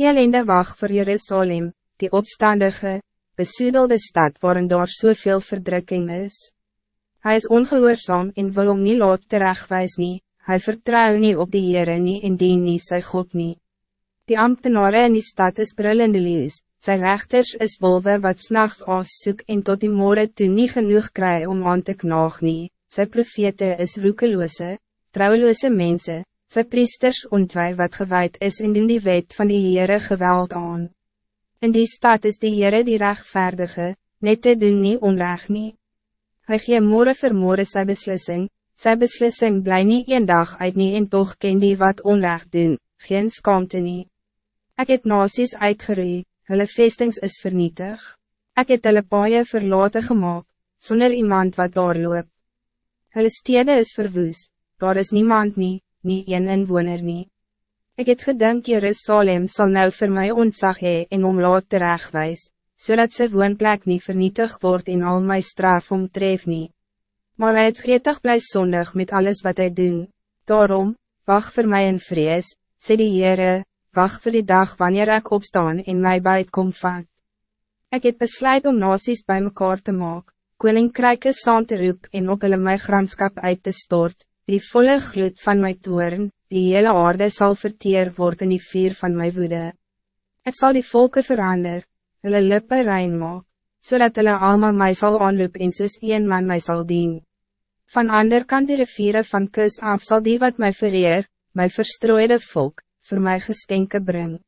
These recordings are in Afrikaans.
Elende wacht voor Jerusalem, die opstandige, besoedelde stad waarin daar soveel verdrukking is. Hij is ongehoorzaam en wil om nie laat terechtwijs nie, hy vertrouw nie op die Heere nie en dien nie sy God nie. Die ambtenaren in die stad is brullende lees, sy rechters is wolwe wat s'nachts aas soek en tot die morgen toe nie genoeg kry om aan te knaag nie, sy profete is roekeloose, trouweloose mensen, sy priesters ontwij wat gewijd is en die wet van die Heere geweld aan. In die stad is die Heere die rechtvaardige, net te doen nie onrecht nie. Hy gee morgen vir morgen sy beslissing, sy beslissing bly nie een dag uit nie en toch ken die wat onrecht doen, geen skaamte nie. Ek het nasies uitgeree, hulle vestings is vernietig. Ek het hulle paaie verlaten gemaakt, zonder iemand wat daar loop. Hulle stede is verwoes, daar is niemand nie, nie een inwoner nie. Ik het gedink Jerusalem zal nou voor mij ontzag hee en om laat terechtwijs, zodat ze woonplek niet vernietigd wordt in al mijn straf omtref niet. Maar hij het gretig blij zondig met alles wat hij doet. Daarom, wacht voor mij in vrees, sê die Heere, wacht voor die dag wanneer ik opstaan en mij bij het kom vat. Ik heb besluit om nasies bij mekaar te maken, koninkryke saam te roep en op hulle my gramskap uit te stort, die volle gloed van mijn toeren, die hele aarde zal verteer worden in die vier van mijn woede. Ik zal die volken veranderen, hulle lippe rein maak, zodat hulle allemaal mij zal aanloop en soos een man mij zal dien. Van ander kant die riviere van kus af zal die wat mij vereer, my verstrooide volk, voor mij geskenke bring.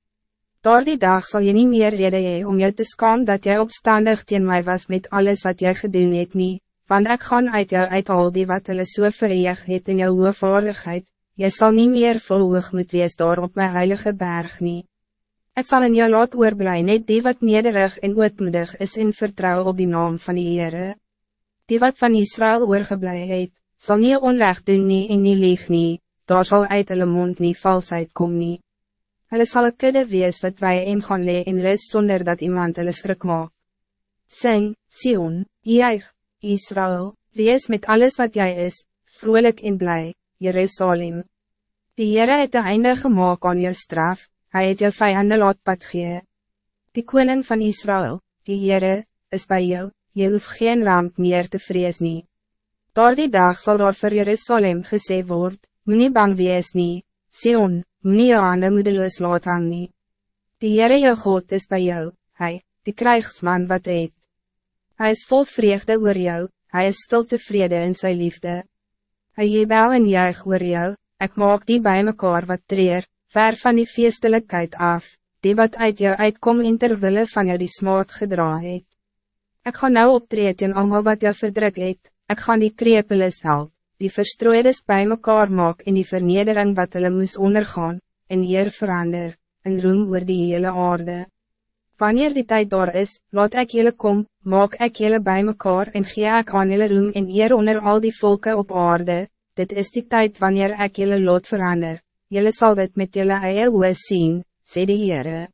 Door die dag zal je niet meer rede hee om jou te skaam dat jij opstandig tegen mij was met alles wat jij gedoen het nie, want ik gaan uit jou uit al die wat hulle so vereeg het in jou hoevaardigheid, jy sal niet meer vol hoog moet wees daar op my heilige berg nie. Ik zal in jou laat oorblij net die wat nederig en ootmoedig is in vertrouwen op die naam van die Heere. Die wat van Israël oorgeblij het, sal nie onrecht doen nie en nie lieg nie, daar sal uit hulle mond nie valsheid kom nie. Hulle sal een kudde wees wat wij in gaan lee en rust zonder dat iemand hulle skrik maak. Sing, Sion, juig, Israël, wees met alles wat jij is, vrolijk en blij, Jerusalem. Die Heere het de einde gemaakt aan je straf, Hij het jou vijanden laat pad gee. Die koning van Israël, die Heere, is bij jou, je hoef geen ramp meer te vrees nie. Door die dag zal daar voor Jerusalem gesê word, moet nie bang wees nie, Sion, moet nie jou hande moedeloos laat aan nie. Die Heere jou God is bij jou, hij, die krijgsman wat eet. Hij is vol vreugde oor jou, hij is stil tevrede in zijn liefde. Hij jebel en juig oor jou, ek maak die bij mekaar wat treer, ver van die feestelijkheid af, die wat uit jou uitkom in terwille van jou die smaad gedra het. Ek gaan nou optreed in allemaal wat jou verdruk het, ek gaan die krepeles help, die verstrooides bij mekaar maak in die vernedering wat hulle moes ondergaan, in eer verander, in roem oor die hele aarde. Wanneer die tijd daar is, laat ek jullie kom, maak ek jullie bij mekaar en gee ek aan jullie roem en eer onder al die volken op aarde, dit is die tijd wanneer ek jullie lot verander, Jullie zal dit met jullie eie oor zien, sê die Heere.